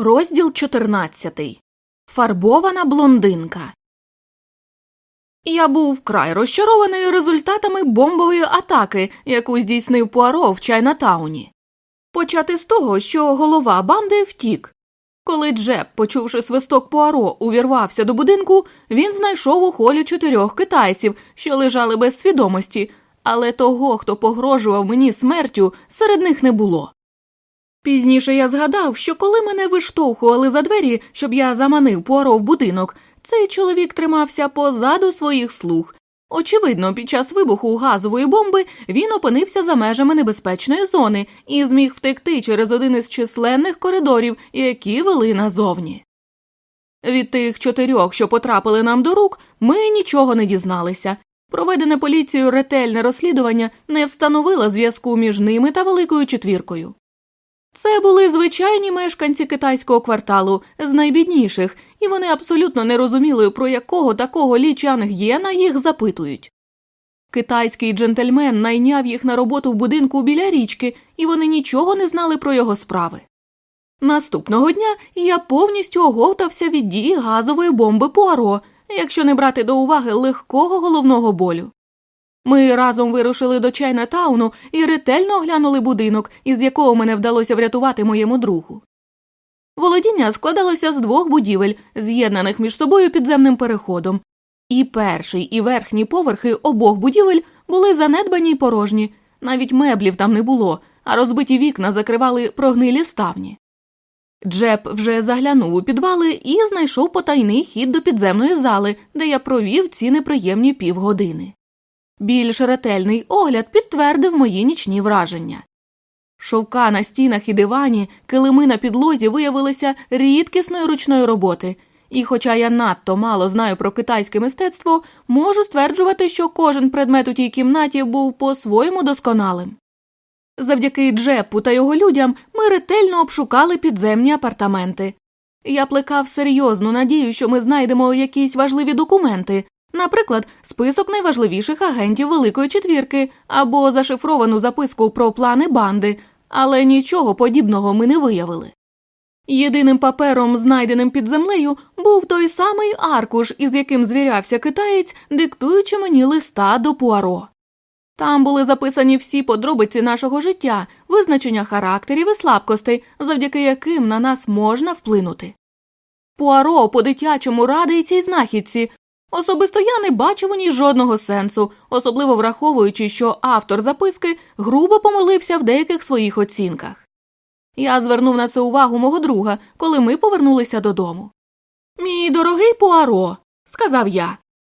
Розділ 14. Фарбована блондинка. Я був вкрай розчарований результатами бомбової атаки, яку здійснив Пуаро в Чайнатауні. Почати з того, що голова банди втік. Коли Джеб, почувши свисток Пуаро, увірвався до будинку, він знайшов у холі чотирьох китайців, що лежали без свідомості, але того, хто погрожував мені смертю, серед них не було. Пізніше я згадав, що коли мене виштовхували за двері, щоб я заманив Пуаро в будинок, цей чоловік тримався позаду своїх слуг. Очевидно, під час вибуху газової бомби він опинився за межами небезпечної зони і зміг втекти через один із численних коридорів, які вели назовні. Від тих чотирьох, що потрапили нам до рук, ми нічого не дізналися. Проведене поліцією ретельне розслідування не встановило зв'язку між ними та великою четвіркою. Це були звичайні мешканці китайського кварталу з найбідніших, і вони абсолютно не розуміли, про якого такого Лі Чанг Єна їх запитують. Китайський джентльмен найняв їх на роботу в будинку біля річки, і вони нічого не знали про його справи. Наступного дня я повністю оговтався від дії газової бомби Пуаро, якщо не брати до уваги легкого головного болю. Ми разом вирушили до Чайнатауну і ретельно оглянули будинок, із якого мене вдалося врятувати моєму другу. Володіння складалося з двох будівель, з'єднаних між собою підземним переходом, і перший і верхній поверхи обох будівель були занедбані й порожні, навіть меблів там не було, а розбиті вікна закривали прогнилі ставні. Джеб вже заглянув у підвали і знайшов потайний хід до підземної зали, де я провів ці неприємні півгодини. Більш ретельний огляд підтвердив мої нічні враження. Шовка на стінах і дивані, килими на підлозі виявилися рідкісної ручної роботи, і, хоча я надто мало знаю про китайське мистецтво, можу стверджувати, що кожен предмет у тій кімнаті був по-своєму досконалим. Завдяки Джепу та його людям ми ретельно обшукали підземні апартаменти. Я плекав серйозну надію, що ми знайдемо якісь важливі документи, Наприклад, список найважливіших агентів Великої четвірки або зашифровану записку про плани банди, але нічого подібного ми не виявили. Єдиним папером, знайденим під землею, був той самий аркуш, із яким звірявся китаєць, диктуючи мені листа до Пуаро. Там були записані всі подробиці нашого життя, визначення характерів і слабкостей, завдяки яким на нас можна вплинути. Пуаро по дитячому радий цій знахідці, Особисто я не бачив у ній жодного сенсу, особливо враховуючи, що автор записки грубо помилився в деяких своїх оцінках. Я звернув на це увагу мого друга, коли ми повернулися додому. Мій дорогий Пуаро, сказав я,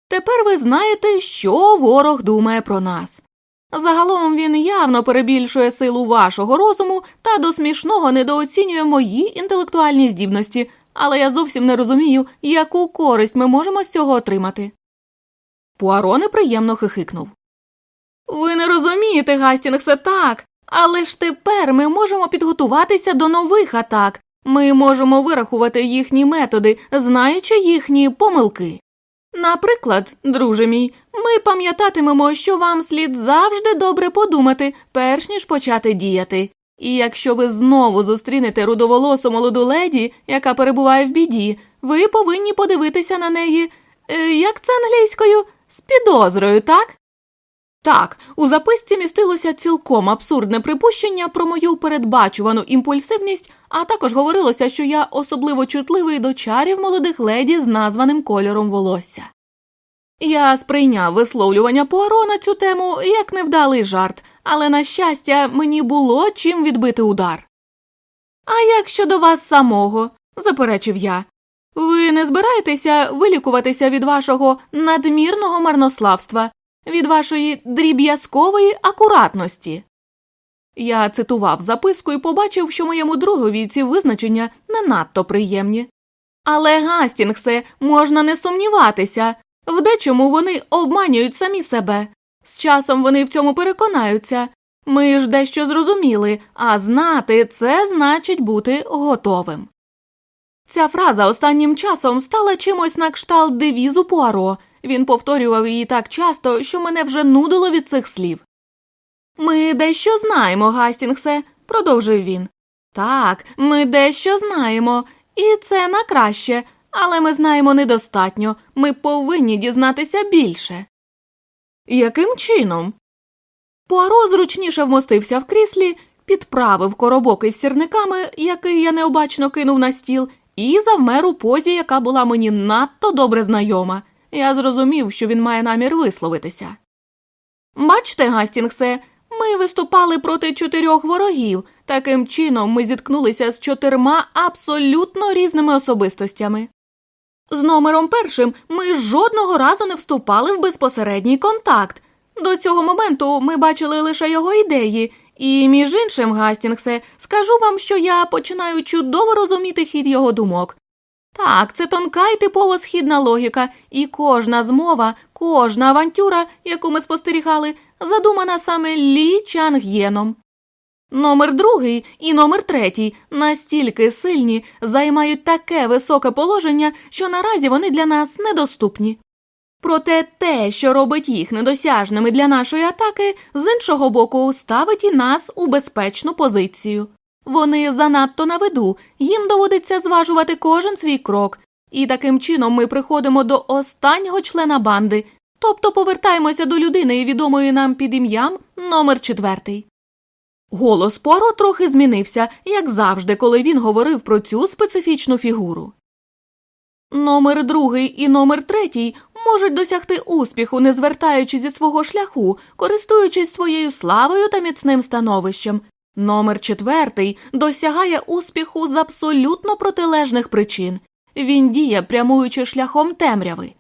тепер ви знаєте, що ворог думає про нас. Загалом він явно перебільшує силу вашого розуму та до смішного недооцінює мої інтелектуальні здібності, але я зовсім не розумію, яку користь ми можемо з цього отримати. Пуаро неприємно хихикнув. Ви не розумієте, Гастінгсе, так, але ж тепер ми можемо підготуватися до нових атак. Ми можемо вирахувати їхні методи, знаючи їхні помилки. Наприклад, друже мій, ми пам'ятатимемо, що вам слід завжди добре подумати, перш ніж почати діяти, і якщо ви знову зустрінете рудоволосу молоду леді, яка перебуває в біді, ви повинні подивитися на неї, е, як це англійською, з підозрою, так? Так, у записці містилося цілком абсурдне припущення про мою передбачувану імпульсивність, а також говорилося, що я особливо чутливий до чарів молодих леді з названим кольором волосся. Я сприйняв висловлювання Пуаро на цю тему як невдалий жарт, але, на щастя, мені було чим відбити удар. А як щодо вас самого, заперечив я, ви не збираєтеся вилікуватися від вашого надмірного марнославства, від вашої дріб'язкової акуратності. Я цитував записку і побачив, що моєму другові ці визначення не надто приємні. Але, Гастінгсе, можна не сумніватися, в дечому вони обманюють самі себе. З часом вони в цьому переконаються. Ми ж дещо зрозуміли, а знати це значить бути готовим. Ця фраза останнім часом стала чимось на кшталт девізу Пуаро. Він повторював її так часто, що мене вже нудило від цих слів. Ми дещо знаємо, Гастінгсе, продовжив він. Так, ми дещо знаємо, і це на краще, але ми знаємо недостатньо. Ми повинні дізнатися більше. Яким чином? Пуаро зручніше вмостився в кріслі, підправив коробок із сірниками, який я необачно кинув на стіл, і завмер у позі, яка була мені надто добре знайома. Я зрозумів, що він має намір висловитися. Бачте, Гастінгсе, ми виступали проти чотирьох ворогів. Таким чином ми зіткнулися з чотирма абсолютно різними особистостями. З номером першим ми жодного разу не вступали в безпосередній контакт. До цього моменту ми бачили лише його ідеї, і, між іншим, Гастінгсе, скажу вам, що я починаю чудово розуміти хід його думок. Так, це тонка і типово східна логіка, і кожна змова, кожна авантюра, яку ми спостерігали, задумана саме Лі Чанг'єном. Номер другий і номер третій настільки сильні, займають таке високе положення, що наразі вони для нас недоступні. Проте те, що робить їх недосяжними для нашої атаки, з іншого боку, ставить і нас у безпечну позицію. Вони занадто на виду, їм доводиться зважувати кожен свій крок, і таким чином ми приходимо до останнього члена банди, тобто повертаємося до людини, відомої нам під ім'ям номер четвертий. Голос Поро трохи змінився, як завжди, коли він говорив про цю специфічну фігуру. Номер другий і номер третій можуть досягти успіху, не звертаючи зі свого шляху, користуючись своєю славою та міцним становищем. Номер четвертий досягає успіху з абсолютно протилежних причин він діє, прямуючи шляхом темряви.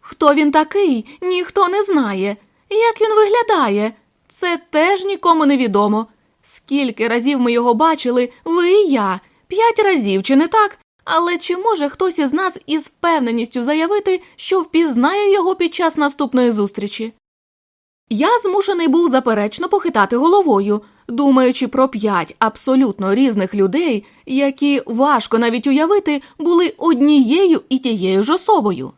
Хто він такий, ніхто не знає. Як він виглядає, це теж нікому не відомо. Скільки разів ми його бачили, ви і я, п'ять разів, чи не так? Але чи може хтось із нас із впевненістю заявити, що впізнає його під час наступної зустрічі? Я змушений був заперечно похитати головою, думаючи про п'ять абсолютно різних людей, які важко навіть уявити були однією і тією ж особою.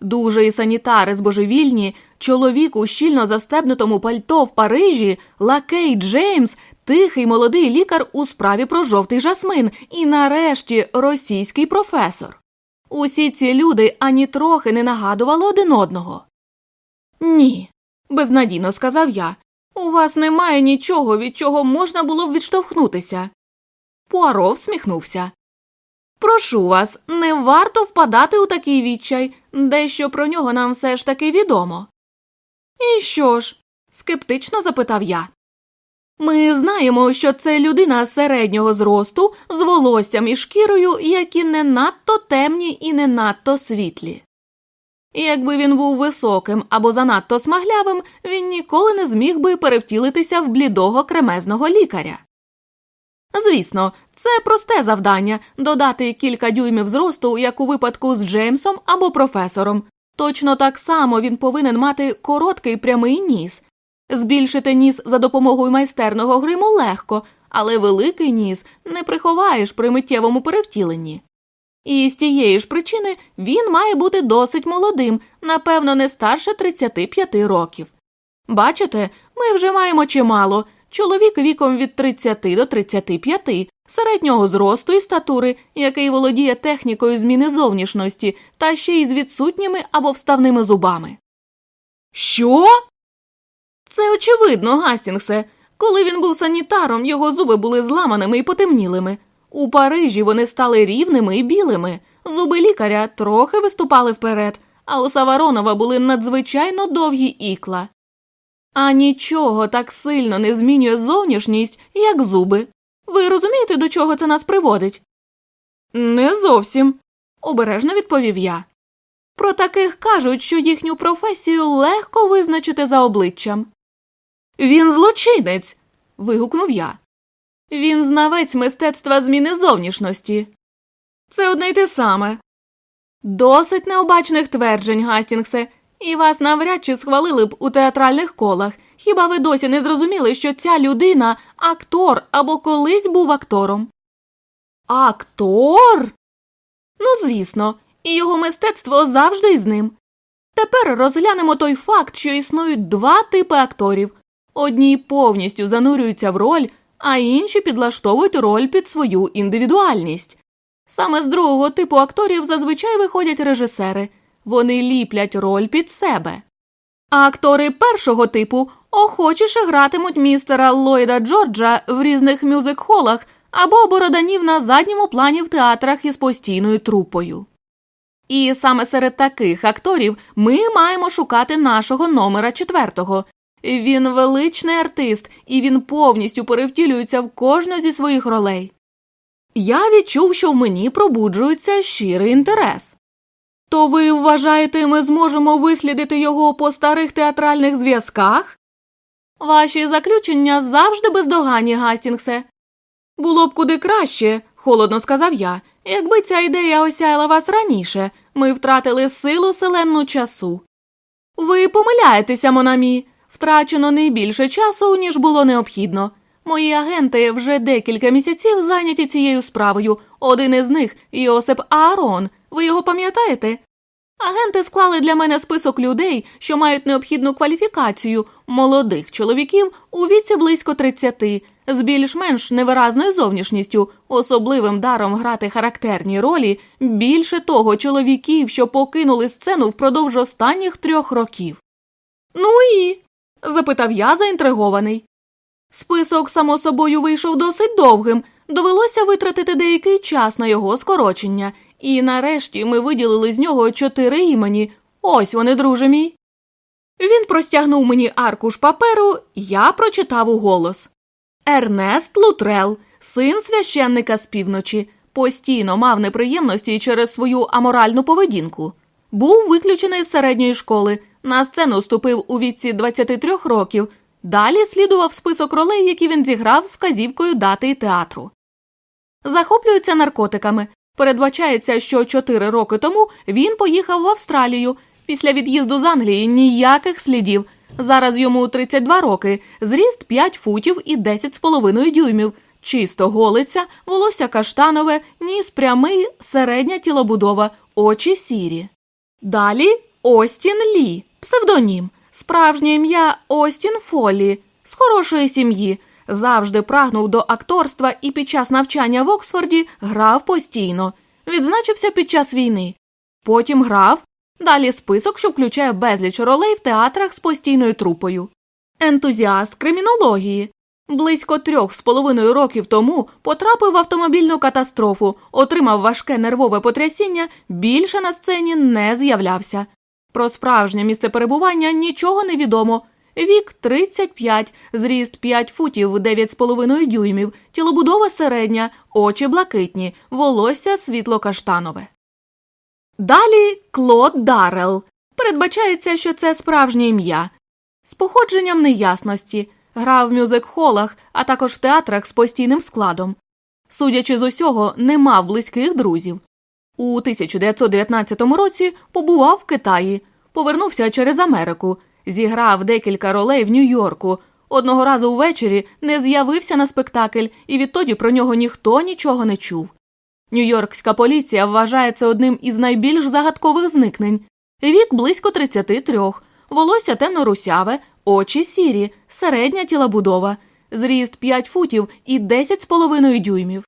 Дуже і санітари збожевільні, чоловік у щільно застебнутому пальто в Парижі, лакей Джеймс, тихий молодий лікар у справі про жовтий жасмин і, нарешті, російський професор. Усі ці люди ані трохи не нагадували один одного. Ні, безнадійно сказав я. У вас немає нічого, від чого можна було б відштовхнутися. Пуаро всміхнувся. Прошу вас, не варто впадати у такий відчай, дещо про нього нам все ж таки відомо. І що ж? скептично запитав я. Ми знаємо, що це людина середнього зросту з волоссям і шкірою, які не надто темні і не надто світлі. Якби він був високим або занадто смаглявим, він ніколи не зміг би перевтілитися в блідого кремезного лікаря. Звісно, це просте завдання додати кілька дюймів зросту, як у випадку з Джеймсом або професором. Точно так само він повинен мати короткий прямий ніс. Збільшити ніс за допомогою майстерного гриму легко, але великий ніс не приховаєш при миттєвому перевтіленні. І з тієї ж причини він має бути досить молодим, напевно, не старше 35 років. Бачите, ми вже маємо чимало чоловік віком від 30 до 35, середнього зросту і статури, який володіє технікою зміни зовнішності та ще й з відсутніми або вставними зубами. Що? Це очевидно, Гастінгсе. Коли він був санітаром, його зуби були зламаними і потемнілими. У Парижі вони стали рівними і білими. Зуби лікаря трохи виступали вперед, а у Саваронова були надзвичайно довгі ікла. А нічого так сильно не змінює зовнішність, як зуби. Ви розумієте, до чого це нас приводить? Не зовсім, обережно відповів я. Про таких кажуть, що їхню професію легко визначити за обличчям. Він злочинець. вигукнув я. Він знавець мистецтва зміни зовнішності. Це одне й те саме. Досить необачних тверджень, Гастінгсе, і вас навряд чи схвалили б у театральних колах. Хіба ви досі не зрозуміли, що ця людина актор або колись був актором? Актор? Ну, звісно, і його мистецтво завжди з ним. Тепер розглянемо той факт, що існують два типи акторів одні повністю занурюються в роль, а інші підлаштовують роль під свою індивідуальність. Саме з другого типу акторів зазвичай виходять режисери вони ліплять роль під себе. А актори першого типу охочіше гратимуть містера Ллойда Джорджа в різних мюзик-холах або бороданів на задньому плані в театрах із постійною трупою. І саме серед таких акторів ми маємо шукати нашого номера четвертого. Він величний артист, і він повністю перевтілюється в кожну зі своїх ролей. Я відчув, що в мені пробуджується щирий інтерес. То ви вважаєте, ми зможемо вислідити його по старих театральних зв'язках? Ваші заключення завжди бездоганні, Гастінгсе. Було б куди краще, холодно сказав я, якби ця ідея осяяла вас раніше, ми втратили силу селенну часу. Ви помиляєтеся, Монамі, втрачено не більше часу, ніж було необхідно. Мої агенти вже декілька місяців зайняті цією справою. Один із них Йосип Аарон. Ви його пам'ятаєте? Агенти склали для мене список людей, що мають необхідну кваліфікацію молодих чоловіків у віці близько 30, з більш-менш невиразною зовнішністю, особливим даром грати характерні ролі, більше того, чоловіків, що покинули сцену впродовж останніх трьох років. Ну і? запитав я заінтригований. Список, само собою, вийшов досить довгим, довелося витратити деякий час на його скорочення, і нарешті ми виділили з нього чотири імені. Ось вони, друже мій. Він простягнув мені аркуш паперу, я прочитав у голос. Ернест Лутрел, син священника з півночі, постійно мав неприємності через свою аморальну поведінку. Був виключений з середньої школи, на сцену вступив у віці 23 років. Далі слідував список ролей, які він зіграв з вказівкою дати і театру. Захоплюється наркотиками. Передбачається, що чотири роки тому він поїхав в Австралію. Після від'їзду з Англії ніяких слідів. Зараз йому 32 роки, зріст 5 футів і 10,5 дюймів, чисто голиця, волосся каштанове, ніс прямий, середня тілобудова, очі сірі. Далі Остін Лі, псевдонім, справжнє ім'я Остін Фолі, з хорошої сім'ї. Завжди прагнув до акторства і під час навчання в Оксфорді грав постійно, відзначився під час війни. Потім грав, Далі список, що включає безліч ролей в театрах з постійною трупою. Ентузіаст кримінології. Близько трьох з половиною років тому потрапив в автомобільну катастрофу, отримав важке нервове потрясіння, більше на сцені не з'являвся. Про справжнє місце перебування нічого не відомо. Вік 35, зріст 5 футів 9,5 дюймів, тілобудова середня, очі блакитні, волосся світло каштанове. Далі Клод Дарел. Передбачається, що це справжнє ім'я. З походженням неясності, грав в мюзик-холах, а також в театрах з постійним складом. Судячи з усього, не мав близьких друзів. У 1919 році побував в Китаї, повернувся через Америку, зіграв декілька ролей в Нью-Йорку. Одного разу ввечері не з'явився на спектакль, і відтоді про нього ніхто нічого не чув. Нью-Йоркська поліція вважає це одним із найбільш загадкових зникнень. Вік близько 33, волосся темно-русяве, очі сірі, середня тілобудова, зріст 5 футів і 10,5 дюймів.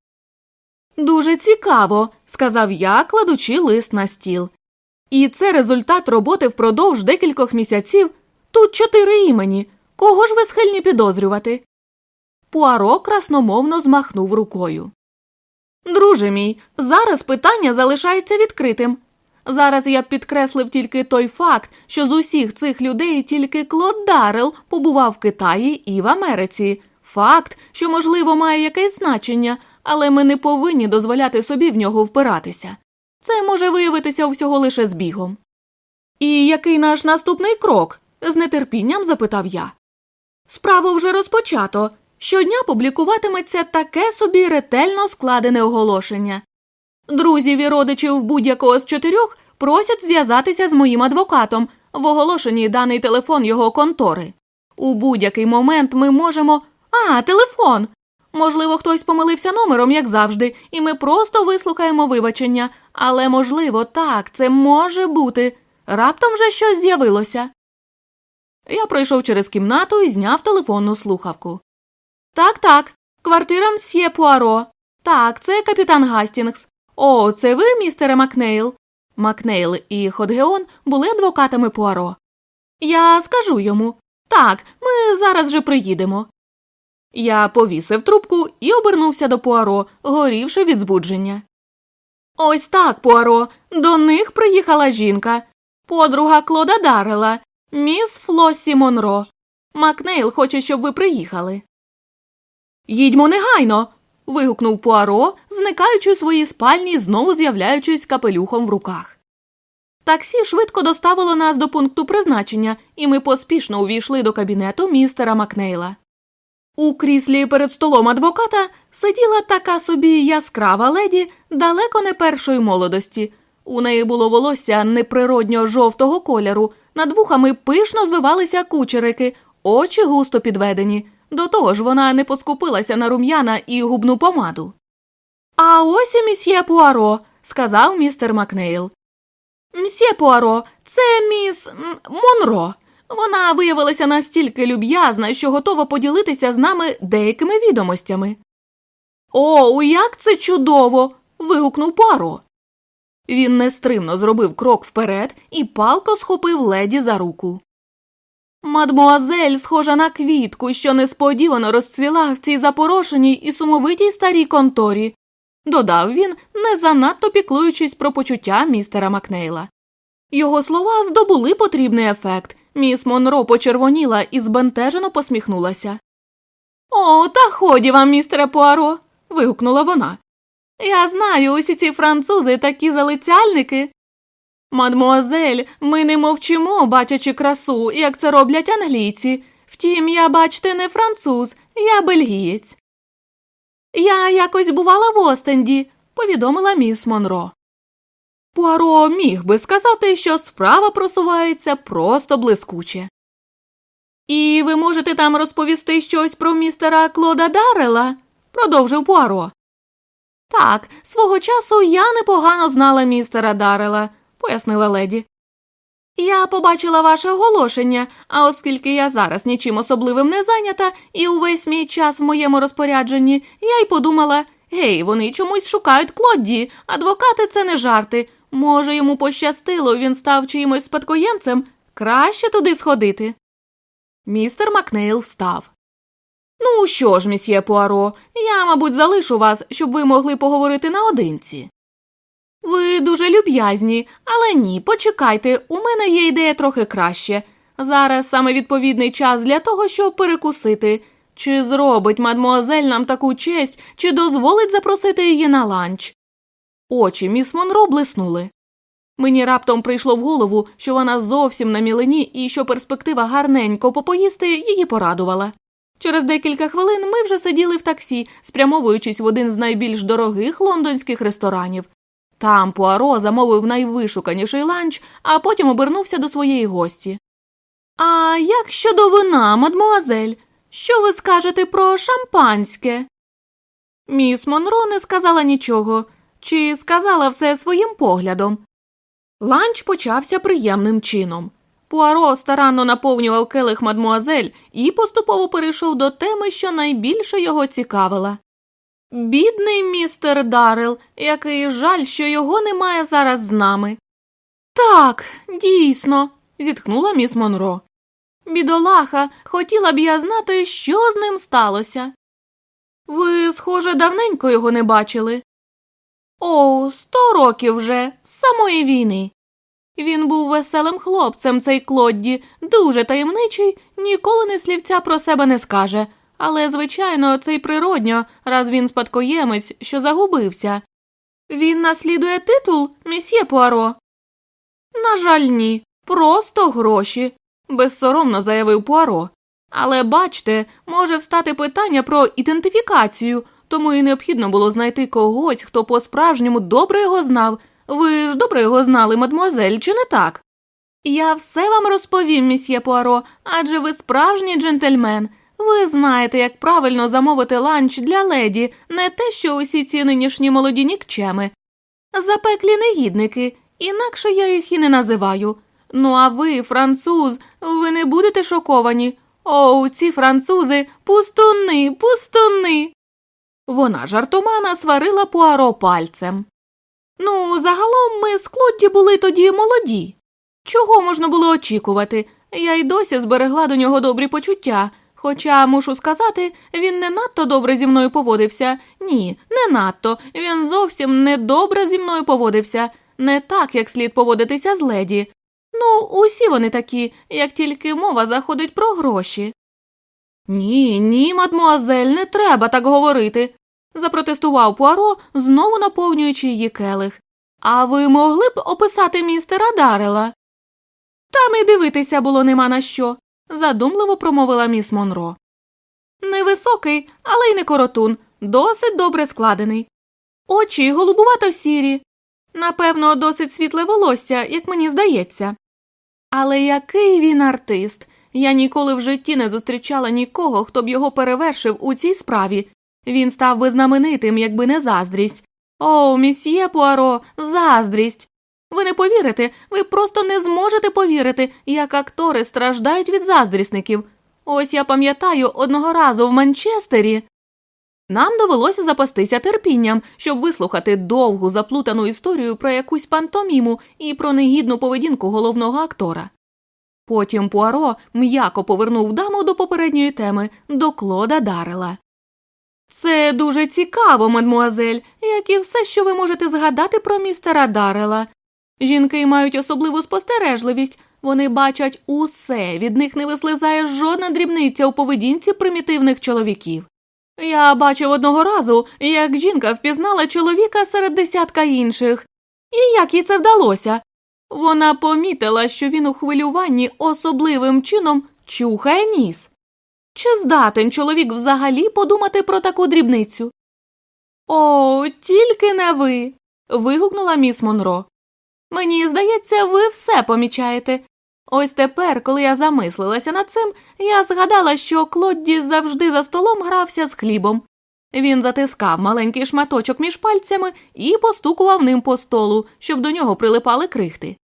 Дуже цікаво, сказав я, кладучи лист на стіл. І це результат роботи впродовж декількох місяців. Тут чотири імені. Кого ж ви схильні підозрювати? Пуаро красномовно змахнув рукою. Друже мій, зараз питання залишається відкритим. Зараз я б підкреслив тільки той факт, що з усіх цих людей тільки Клод Дарел побував в Китаї і в Америці. Факт, що, можливо, має якесь значення, але ми не повинні дозволяти собі в нього впиратися. Це може виявитися всього лише збігом. І який наш наступний крок? З нетерпінням запитав я. Справу вже розпочато. Щодня публікуватиметься таке собі ретельно складене оголошення. Друзів і родичів будь-якого з чотирьох просять зв'язатися з моїм адвокатом в оголошенні даний телефон його контори. У будь-який момент ми можемо. А, телефон! Можливо, хтось помилився номером, як завжди, і ми просто вислухаємо вибачення, але, можливо, так, це може бути. Раптом вже щось з'явилося. Я пройшов через кімнату і зняв телефонну слухавку. Так, так, Квартира мсьє Пуаро. Так, це капітан Гастінгс. О, це ви, містере Макнейл? Макнейл і Ходгсон були адвокатами Пуаро. Я скажу йому так, ми зараз же приїдемо. Я повісив трубку і обернувся до Пуаро, горівши від збудження. Ось так, Пуаро, до них приїхала жінка, подруга Клода Дарела, міс Флосі Монро. Макнейл хоче, щоб ви приїхали. Їдьмо негайно. вигукнув Пуаро, зникаючи у своїй спальні, знову з'являючись капелюхом в руках. Таксі швидко доставило нас до пункту призначення, і ми поспішно увійшли до кабінету містера Макнейла. У кріслі перед столом адвоката сиділа така собі яскрава леді далеко не першої молодості. У неї було волосся неприродньо жовтого кольору, над вухами пишно звивалися кучерики, очі густо підведені. До того ж вона не поскупилася на рум'яна і губну помаду. А ось і мсьє Пуаро, сказав містер Макнейл. Мсьє Пуаро, це міс Монро. Вона виявилася настільки люб'язна, що готова поділитися з нами деякими відомостями. О, як це чудово. вигукнув Пуаро. Він нестримно зробив крок вперед і палко схопив леді за руку. Мадмуазель схожа на квітку, що несподівано розцвіла в цій запорошеній і сумовитій старій конторі, додав він, не занадто піклуючись про почуття містера Макнейла. Його слова здобули потрібний ефект. Міс Монро почервоніла і збентежено посміхнулася. О, та годі вам, містере Пуаро. вигукнула вона. Я знаю, усі ці французи такі залицяльники. Мадмуазель, ми не мовчимо, бачачи красу, як це роблять англійці. Втім, я, бачте, не француз, я бельгієць. Я якось бувала в Остенді, повідомила міс Монро. Пуаро міг би сказати, що справа просувається просто блискуче. І ви можете там розповісти щось про містера Клода Дарела? продовжив Пуаро. Так, свого часу я непогано знала містера Дарела, пояснила леді. Я побачила ваше оголошення, а оскільки я зараз нічим особливим не зайнята і увесь мій час в моєму розпорядженні, я й подумала гей, вони чомусь шукають Клодді, адвокати це не жарти. Може, йому пощастило, він став чиїмось спадкоємцем, краще туди сходити. Містер Макнейл встав. Ну, що ж, мсьє Пуаро, я, мабуть, залишу вас, щоб ви могли поговорити наодинці. Ви дуже люб'язні, але ні, почекайте, у мене є ідея трохи краще. Зараз саме відповідний час для того, щоб перекусити. Чи зробить мадмуазель нам таку честь, чи дозволить запросити її на ланч? Очі міс Монро блиснули. Мені раптом прийшло в голову, що вона зовсім на мілені і що перспектива гарненько попоїсти її порадувала. Через декілька хвилин ми вже сиділи в таксі, спрямовуючись в один з найбільш дорогих лондонських ресторанів. Там Пуаро замовив найвишуканіший ланч, а потім обернувся до своєї гості. А як щодо вина, мадмуазель, що ви скажете про шампанське? Міс Монро не сказала нічого, чи сказала все своїм поглядом. Ланч почався приємним чином. Пуаро старанно наповнював келих мадмуазель і поступово перейшов до теми, що найбільше його цікавила. Бідний містер Дарел, який жаль, що його немає зараз з нами. Так, дійсно, зітхнула міс Монро. Бідолаха, хотіла б я знати, що з ним сталося. Ви, схоже, давненько його не бачили. О, сто років вже, з самої війни. Він був веселим хлопцем, цей Клодді, дуже таємничий, ніколи не слівця про себе не скаже. Але, звичайно, це й природньо, раз він спадкоємець, що загубився. Він наслідує титул, місьє Пуаро? На жаль, ні. Просто гроші, безсоромно заявив Пуаро. Але бачте, може встати питання про ідентифікацію, тому і необхідно було знайти когось, хто по справжньому добре його знав. Ви ж добре його знали, мадмуазель, чи не так? Я все вам розповім, місьє Пуаро, адже ви справжній джентльмен. Ви знаєте, як правильно замовити ланч для леді, не те, що усі ці нинішні молоді нікчеми. Запеклі негідники, інакше я їх і не називаю. Ну, а ви, француз, ви не будете шоковані. О, ці французи, пустуни, пустуни. Вона жартома насварила Пуаро пальцем. Ну, загалом ми з Клодді були тоді молоді. Чого можна було очікувати? Я й досі зберегла до нього добрі почуття, хоча, мушу сказати, він не надто добре зі мною поводився. Ні, не надто. Він зовсім не добре зі мною поводився, не так, як слід поводитися з леді. Ну, усі вони такі, як тільки мова заходить про гроші. Ні, ні, мадмуазель, не треба так говорити, запротестував Пуаро, знову наповнюючи її келих. А ви могли б описати містера Дарела? Там і дивитися було нема на що, задумливо промовила міс Монро. Невисокий, але й не коротун, досить добре складений. Очі голубувато сірі. Напевно, досить світле волосся, як мені здається. Але який він артист. Я ніколи в житті не зустрічала нікого, хто б його перевершив у цій справі. Він став би знаменитим, якби не заздрість. О, місьє Пуаро, заздрість. Ви не повірите, ви просто не зможете повірити, як актори страждають від заздрісників. Ось я пам'ятаю одного разу в Манчестері. Нам довелося запастися терпінням, щоб вислухати довгу заплутану історію про якусь пантоміму і про негідну поведінку головного актора. Потім Пуаро м'яко повернув даму до попередньої теми до Клода Дарела. Це дуже цікаво, мадмуазель, як і все, що ви можете згадати про містера Дарела. Жінки мають особливу спостережливість, вони бачать усе, від них не вислизає жодна дрібниця у поведінці примітивних чоловіків. Я бачив одного разу, як жінка впізнала чоловіка серед десятка інших, і як їй це вдалося. Вона помітила, що він у хвилюванні особливим чином чухає ніс. Чи здатен чоловік взагалі подумати про таку дрібницю? О, тільки не ви. вигукнула міс Монро. Мені здається, ви все помічаєте. Ось тепер, коли я замислилася над цим, я згадала, що Клодді завжди за столом грався з хлібом. Він затискав маленький шматочок між пальцями і постукував ним по столу, щоб до нього прилипали крихти.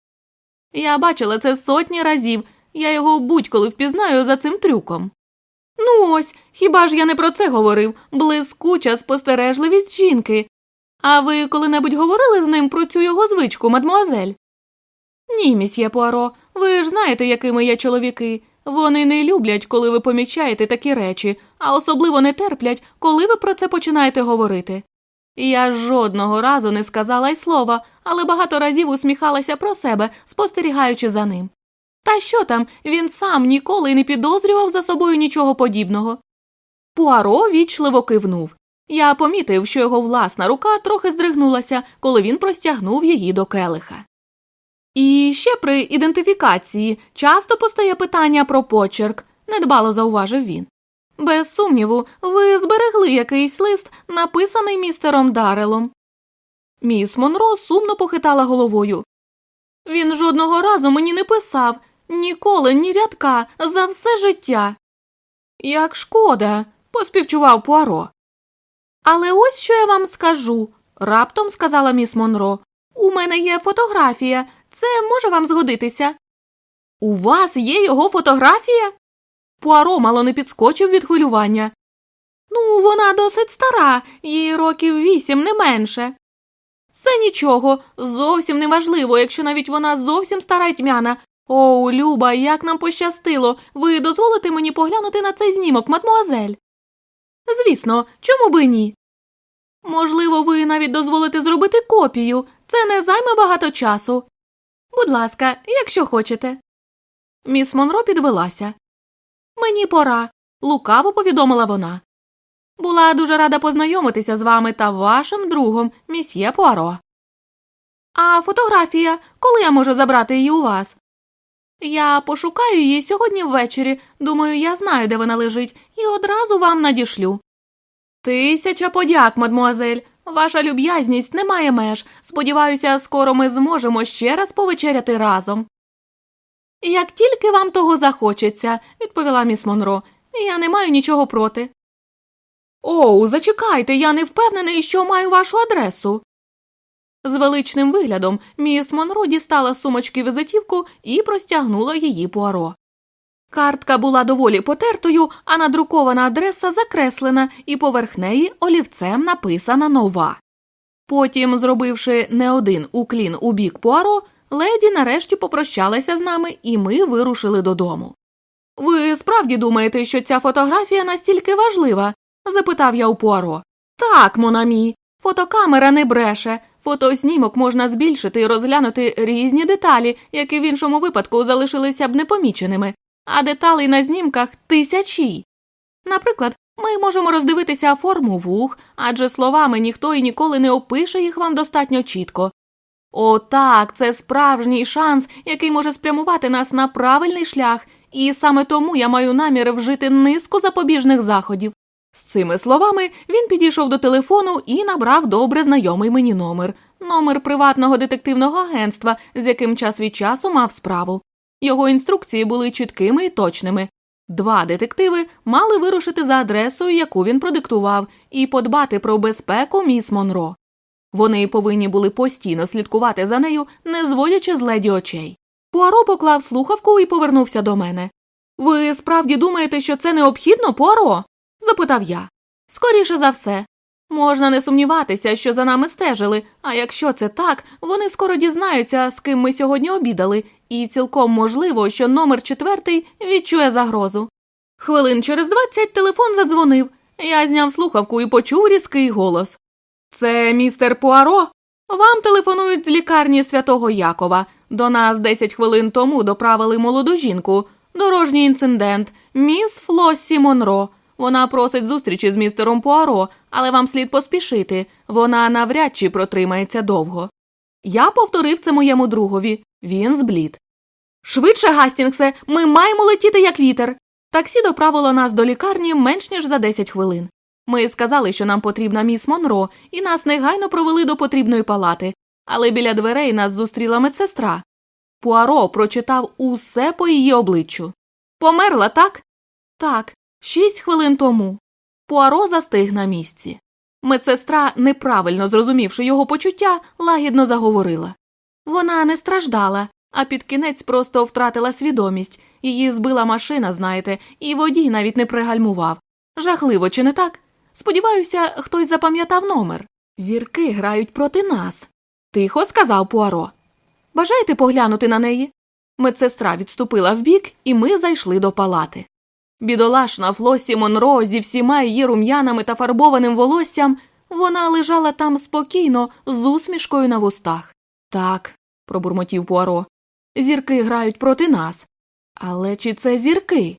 Я бачила це сотні разів, я його будь-коли впізнаю за цим трюком. Ну ось, хіба ж я не про це говорив блискуча спостережливість жінки. А ви коли-небудь говорили з ним про цю його звичку, мадмуазель? Ні, місьє Пуаро, ви ж знаєте, якими є чоловіки. Вони не люблять, коли ви помічаєте такі речі, а особливо не терплять, коли ви про це починаєте говорити. Я жодного разу не сказала й слова, але багато разів усміхалася про себе, спостерігаючи за ним. Та що там, він сам ніколи не підозрював за собою нічого подібного. Пуаро вічливо кивнув. Я помітив, що його власна рука трохи здригнулася, коли він простягнув її до келиха. І ще при ідентифікації часто постає питання про почерк, недбало зауважив він. Без сумніву, ви зберегли якийсь лист, написаний містером Дарелом. Міс Монро сумно похитала головою. Він жодного разу мені не писав, ніколи, ні рядка, за все життя. Як шкода, поспівчував Пуаро. Але ось що я вам скажу, раптом сказала міс Монро. У мене є фотографія, це може вам згодитися. У вас є його фотографія? Пуаро мало не підскочив від хвилювання. Ну, вона досить стара, їй років вісім, не менше. Це нічого, зовсім не важливо, якщо навіть вона зовсім стара й тьмяна. О, Люба, як нам пощастило, ви дозволите мені поглянути на цей знімок, мадмуазель? Звісно, чому би ні? Можливо, ви навіть дозволите зробити копію, це не займе багато часу. Будь ласка, якщо хочете. Міс Монро підвелася. Мені пора, лукаво повідомила вона. Була дуже рада познайомитися з вами та вашим другом, місьє Пуаро. А фотографія, коли я можу забрати її у вас? Я пошукаю її сьогодні ввечері. Думаю, я знаю, де вона лежить, і одразу вам надішлю. Тисяча подяк, мадмуазель. Ваша люб'язність не має меж. Сподіваюся, скоро ми зможемо ще раз повечеряти разом. Як тільки вам того захочеться, відповіла міс Монро, я не маю нічого проти. Оу, зачекайте, я не впевнений, що маю вашу адресу. З величним виглядом міс Монро дістала з сумочки візитівку і простягнула її Пуаро. Картка була доволі потертою, а надрукована адреса закреслена, і поверх неї олівцем написана нова. Потім, зробивши не один уклін у бік Пуаро, леді нарешті попрощалася з нами, і ми вирушили додому. Ви справді думаєте, що ця фотографія настільки важлива? запитав я у Пуаро. Так, Монамі, фотокамера не бреше. Фотознімок можна збільшити і розглянути різні деталі, які в іншому випадку залишилися б непоміченими, а деталей на знімках тисячі. Наприклад, ми можемо роздивитися форму вух, адже словами ніхто і ніколи не опише їх вам достатньо чітко. О, так, це справжній шанс, який може спрямувати нас на правильний шлях, і саме тому я маю намір вжити низку запобіжних заходів. З цими словами він підійшов до телефону і набрав добре знайомий мені номер номер приватного детективного агентства, з яким час від часу мав справу. Його інструкції були чіткими і точними. Два детективи мали вирушити за адресою, яку він продиктував, і подбати про безпеку міс Монро. Вони повинні були постійно слідкувати за нею, не зводячи з леді очей. Пуаро поклав слухавку і повернувся до мене. Ви справді думаєте, що це необхідно, Пуаро? Запитав я. Скоріше за все. Можна не сумніватися, що за нами стежили, а якщо це так, вони скоро дізнаються, з ким ми сьогодні обідали, і цілком можливо, що номер четвертий відчує загрозу. Хвилин через двадцять телефон задзвонив. Я зняв слухавку і почув різкий голос. Це містер Пуаро. Вам телефонують з лікарні святого Якова. До нас десять хвилин тому доправили молоду жінку. Дорожній інцидент, міс Флоссі Монро. Вона просить зустрічі з містером Пуаро, але вам слід поспішити. Вона навряд чи протримається довго. Я повторив це моєму другові. Він зблід. Швидше, Гастінгсе, ми маємо летіти як вітер. Таксі доправило нас до лікарні менш ніж за 10 хвилин. Ми сказали, що нам потрібна міс Монро, і нас негайно провели до потрібної палати, але біля дверей нас зустріла медсестра. Пуаро прочитав усе по її обличчю. Померла, так? Так, шість хвилин тому. Пуаро застиг на місці. Медсестра, неправильно зрозумівши його почуття, лагідно заговорила. Вона не страждала, а під кінець просто втратила свідомість. Її збила машина, знаєте, і водій навіть не пригальмував. Жахливо, чи не так? Сподіваюся, хтось запам'ятав номер. Зірки грають проти нас. Тихо сказав Пуаро. Бажаєте поглянути на неї? Медсестра відступила вбік, і ми зайшли до палати. Бідолашна Флосі Монро зі всіма її рум'янами та фарбованим волоссям, вона лежала там спокійно, з усмішкою на вустах. Так, пробурмотів Пуаро, зірки грають проти нас. Але чи це зірки?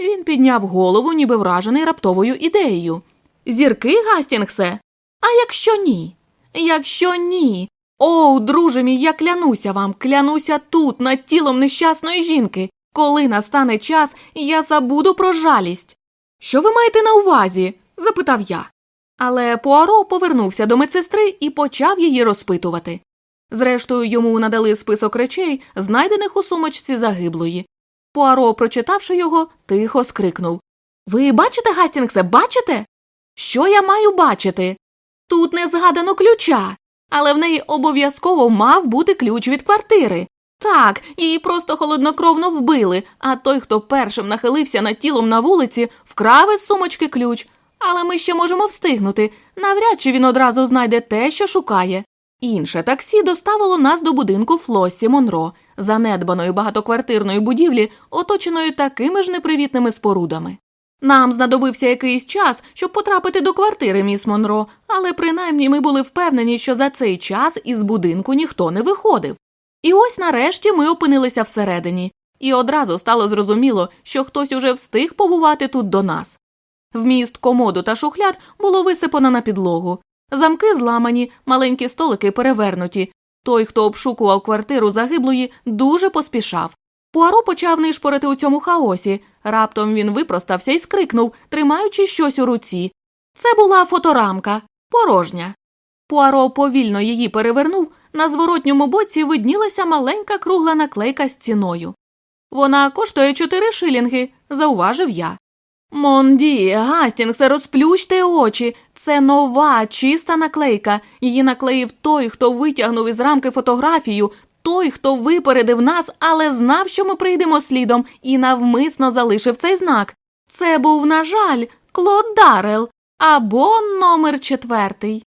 Він підняв голову, ніби вражений раптовою ідеєю. Зірки, Гастінгсе? А якщо ні? Якщо ні. О, друже мій, я клянуся вам, клянуся тут, над тілом нещасної жінки. Коли настане час, я забуду про жалість. Що ви маєте на увазі? запитав я. Але Пуаро повернувся до медсестри і почав її розпитувати. Зрештою, йому надали список речей, знайдених у сумочці загиблої. Пуаро, прочитавши його, тихо скрикнув Ви бачите, Гастінгсе, бачите? Що я маю бачити? Тут не згадано ключа, але в неї обов'язково мав бути ключ від квартири. Так, її просто холоднокровно вбили, а той, хто першим нахилився над тілом на вулиці, вкрав із сумочки ключ. Але ми ще можемо встигнути. Навряд чи він одразу знайде те, що шукає. Інше таксі доставило нас до будинку Флоссі Монро, занедбаної багатоквартирної будівлі, оточеної такими ж непривітними спорудами. Нам знадобився якийсь час, щоб потрапити до квартири міс Монро, але принаймні ми були впевнені, що за цей час із будинку ніхто не виходив. І ось нарешті ми опинилися всередині, і одразу стало зрозуміло, що хтось уже встиг побувати тут до нас. Вміст комоду та шухляд було висипано на підлогу, замки зламані, маленькі столики перевернуті. Той, хто обшукував квартиру загиблої, дуже поспішав. Пуаро почав нишпорити у цьому хаосі. Раптом він випростався і скрикнув, тримаючи щось у руці. Це була фоторамка, порожня. Пуаро повільно її перевернув, на зворотньому боці виднілася маленька кругла наклейка з ціною. Вона коштує чотири шилінги, зауважив я. Монді, Гастінгсе, розплющте очі. Це нова, чиста наклейка. Її наклеїв той, хто витягнув із рамки фотографію, той, хто випередив нас, але знав, що ми прийдемо слідом, і навмисно залишив цей знак. Це був, на жаль, Клод Дарел або номер четвертий.